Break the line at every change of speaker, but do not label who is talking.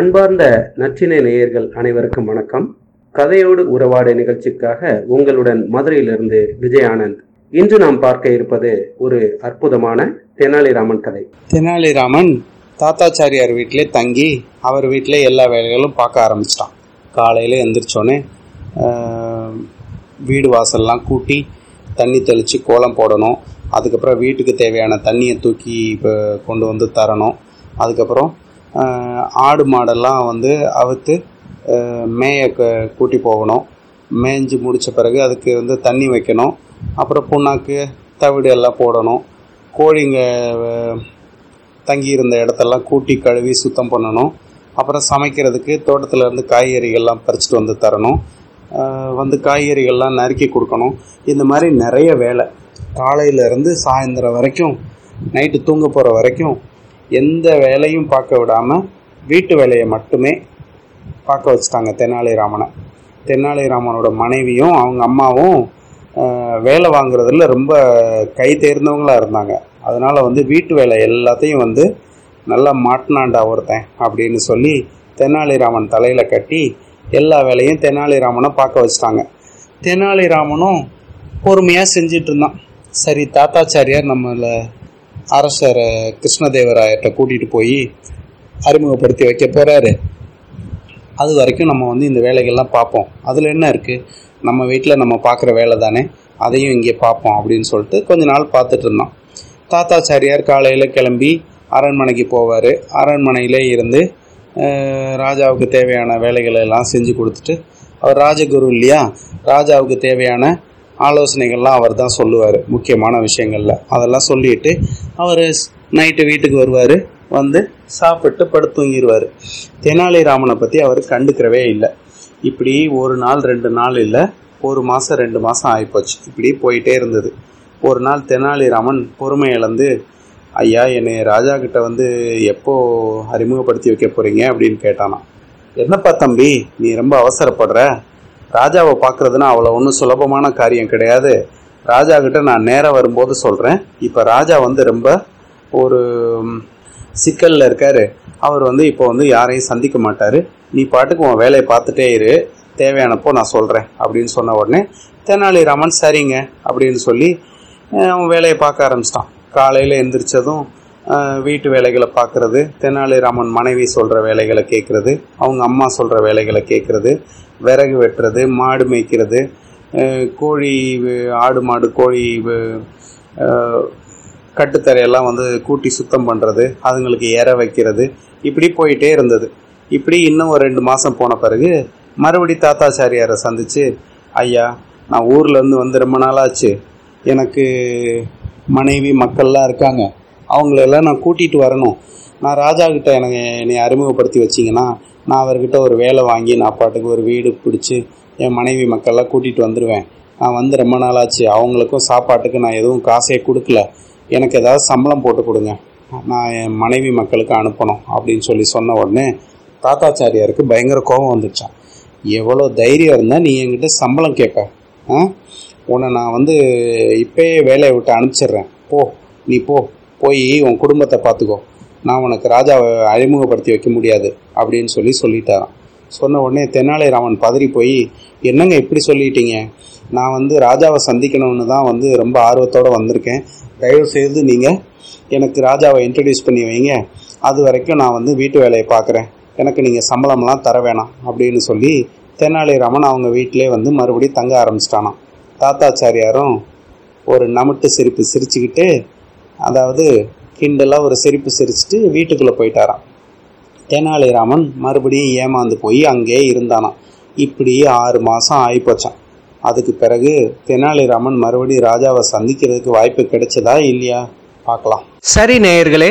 அன்பார்ந்த நற்றினை நேயர்கள் அனைவருக்கும் வணக்கம். கதையோடு உறவாடு நிகழ்ச்சிக்காக உங்களுடன் மதுரையிலிருந்து விஜய் ஆனந்த் இன்று நாம் பார்க்க இருப்பது ஒரு அற்புதமான தெனாலிராமன் கதை.
தெனாலிராமன் தாத்தாச்சாரியார் வீட்டிலே தங்கி அவர் வீட்டிலே எல்லா வேலைகளும் பார்க்க ஆரம்பிச்சிட்டான். காலையில் எந்திரிச்சோன்னே வீடு வாசல்லாம் கூட்டி தண்ணி தெளித்து கோலம் போடணும். அதுக்கப்புறம் வீட்டுக்கு தேவையான தண்ணியை தூக்கி இப்போ கொண்டு வந்து தரணும். அதுக்கப்புறம் ஆடு மாடெல்லாம் வந்து அவுத்து மேய க- கூட்டி போகணும். மேய்ஞ்சி முடித்த பிறகு அதுக்கு வந்து தண்ணி வைக்கணும். அப்புறம் புண்ணாக்கு தவிடு எல்லாம் போடணும். கோழிங்க தங்கியிருந்த தங்கி இருந்த இடத்தெல்லாம் கூட்டி கழுவி சுத்தம் பண்ணணும். அப்புறம் சமைக்கிறதுக்கு தோட்டத்தில் இருந்து காய்கறிகள்லாம் பறிச்சுட்டு வந்து தரணும். வந்து காய்கறிகள்லாம் நறுக்கி கொடுக்கணும். இந்த மாதிரி நிறைய வேலை. காலையிலேருந்து சாயந்தரம் வரைக்கும் நைட்டு தூங்க போகிற வரைக்கும் எந்த வேலையும் பார்க்க விடாமல் வீட்டு வேலையை மட்டுமே பார்க்க வச்சுட்டாங்க தெனாலிராமனை. தெனாலிராமனோட மனைவியும் அவங்க அம்மாவும் வேலை வாங்குறதுல ரொம்ப கை தேர்ந்தவங்களாக இருந்தாங்க. அதனால் வந்து வீட்டு வேலை எல்லாத்தையும் வந்து நல்லா மாட்டினாண்டா ஒருத்தன் அப்படின்னு சொல்லி தெனாலிராமன் தலையில் கட்டி எல்லா வேலையும் தெனாலிராமனை பார்க்க வச்சுட்டாங்க. தெனாலிராமனும் பொறுமையாக செஞ்சிட்டு இருந்தான். சரி தாத்தாச்சாரியார் நம்மளை அரசர் கிருஷ்ணதேவராயர்கிட்ட கூட்டிகிட்டு போய் அறிமுகப்படுத்தி வைக்க போகிறாரு அது வரைக்கும் நம்ம வந்து இந்த வேலைகள்லாம் பார்ப்போம். அதில் என்ன இருக்குது நம்ம வீட்டில் நம்ம பார்க்குற வேலை தானே? அதையும் இங்கே பார்ப்போம் அப்படின்னு சொல்லிட்டு கொஞ்ச நாள் பார்த்துட்டு இருந்தோம். தாத்தாச்சாரியார் காலையில் கிளம்பி அரண்மனைக்கு போவார். அரண்மனையிலே இருந்து ராஜாவுக்கு தேவையான வேலைகளை எல்லாம் செஞ்சு கொடுத்துட்டு அவர் ராஜகுரு இல்லையா? ராஜாவுக்கு தேவையான ஆலோசனைகள்லாம் அவர் தான் சொல்லுவார் முக்கியமான விஷயங்களில். அதெல்லாம் சொல்லிட்டு அவர் நைட்டு வீட்டுக்கு வருவார் வந்து சாப்பிட்டு படுத்துங்கிடுவார் தெனாலிராமனை பற்றி அவர் கண்டுக்கிறவே இல்லை. இப்படி ஒரு நாள் ரெண்டு நாள் இல்லை ஒரு மாதம் ரெண்டு மாதம் ஆகிப்போச்சு இப்படி போயிட்டே இருந்தது. ஒரு நாள் தெனாலிராமன் பொறுமை இழந்து ஐயா என்னை ராஜா கிட்ட வந்து எப்போ அறிமுகப்படுத்தி வைக்க போகிறீங்க அப்படின்னு கேட்டானா என்னப்பா தம்பி நீ ரொம்ப அவசரப்படுற? ராஜாவை பார்க்கறதுனா அவ்வளோ ஒன்றும் சுலபமான காரியம் கிடையாது. ராஜா கிட்ட நான் நேரம் வரும்போது சொல்கிறேன் இப்போ ராஜா வந்து ரொம்ப ஒரு சிக்கலில் இருக்கார். அவர் வந்து இப்போ வந்து யாரையும் சந்திக்க மாட்டார். நீ பாட்டுக்கு உன் வேலையை பார்த்துட்டே இரு. தேவையானப்போ நான் சொல்கிறேன் அப்படின்னு சொன்ன உடனே தெனாலிராமன் சரிங்க அப்படின்னு சொல்லி அவன் வேலையை பார்க்க ஆரம்பிச்சிட்டான். காலையில் எந்திரிச்சதும் வீட்டு வேலைகளை பார்க்கறது தெனாலிராமன் மனைவி சொல்கிற வேலைகளை கேட்குறது அவங்க அம்மா சொல்கிற வேலைகளை கேட்குறது விறகு வெட்டுறது மாடு மேய்க்கிறது கோழி ஆடு மாடு கோழி கட்டுத்தரையெல்லாம் வந்து கூட்டி சுத்தம் பண்ணுறது அதுங்களுக்கு ஏற வைக்கிறது இப்படி போயிட்டே இருந்தது. இப்படி இன்னும் ஒரு ரெண்டு மாதம் போன பிறகு மறுபடி தாத்தாச்சாரியாரை சந்திச்சு ஐயா நான் ஊர்லேருந்து வந்து ரொம்ப நாளாச்சு. எனக்கு மனைவி மக்கள்லாம் இருக்காங்க. அவங்களெல்லாம் நான் கூட்டிகிட்டு வரணும். நான் ராஜா கிட்ட எனக்கு என்னை அறிமுகப்படுத்தி வச்சிங்கன்னா நான் அவர்கிட்ட ஒரு வேலை வாங்கி நான் பாட்டுக்கு ஒரு வீடு பிடிச்சி என் மனைவி மக்கள்லாம் கூட்டிகிட்டு வந்துடுவேன் நான் வந்து ரொம்ப நாளாச்சு. அவங்களுக்கும் சாப்பாட்டுக்கு நான் எதுவும் காசே கொடுக்கல. எனக்கு ஏதாவது சம்பளம் போட்டு கொடுங்க. நான் என் மனைவி மக்களுக்கு அனுப்பணும் அப்படின்னு சொல்லி சொன்ன உடனே தாத்தாச்சாரியாருக்கு பயங்கர கோபம் வந்துடுச்சான் எவ்வளோ தைரியம் இருந்தால் நீ என்கிட்ட சம்பளம் கேட்ப ஆ? உன்னை நான் வந்து இப்போயே வேலையை விட்டு அனுப்பிச்சிடுறேன். போ நீ போ. போய் உன் குடும்பத்தை பார்த்துக்கோ. நான் உனக்கு ராஜாவை அறிமுகப்படுத்தி வைக்க முடியாது அப்படின்னு சொல்லி சொல்லிட்டாராம். சொன்ன உடனே தெனாலிராமன் பதறி போய் என்னங்க இப்படி சொல்லிட்டீங்க? நான் வந்து ராஜாவை சந்திக்கணும்னு தான் வந்து ரொம்ப ஆர்வத்தோடு வந்திருக்கேன். தயவு செய்து நீங்கள் எனக்கு ராஜாவை இன்ட்ரடியூஸ் பண்ணி வைங்க. அது வரைக்கும் நான் வந்து வீட்டு வேலையை பார்க்குறேன். எனக்கு நீங்கள் சம்பளம்லாம் தர வேணாம் அப்படின்னு சொல்லி தெனாலிராமன் அவங்க வீட்டிலே வந்து மறுபடியும் தங்க ஆரம்பிச்சிட்டானாம். தாத்தாச்சாரியாரும் ஒரு நமட்டு சிரிப்பு சிரிச்சுக்கிட்டு அதாவது கிண்டலாக ஒரு சிரிப்பு சிரிச்சுட்டு வீட்டுக்குள்ளே போயிட்டாராம். தெனாலிராமன் மறுபடியும் ஏமாந்து போய் அங்கேயே இருந்தானாம். இப்படி ஆறு மாதம் ஆகிப்போச்சான் அதுக்கு பிறகு தெனாலிராமன் மறுபடியும் ராஜாவை சந்திக்கிறதுக்கு வாய்ப்பு கிடைச்சதா இல்லையா? பார்க்கலாம்.
சரி நேயர்களே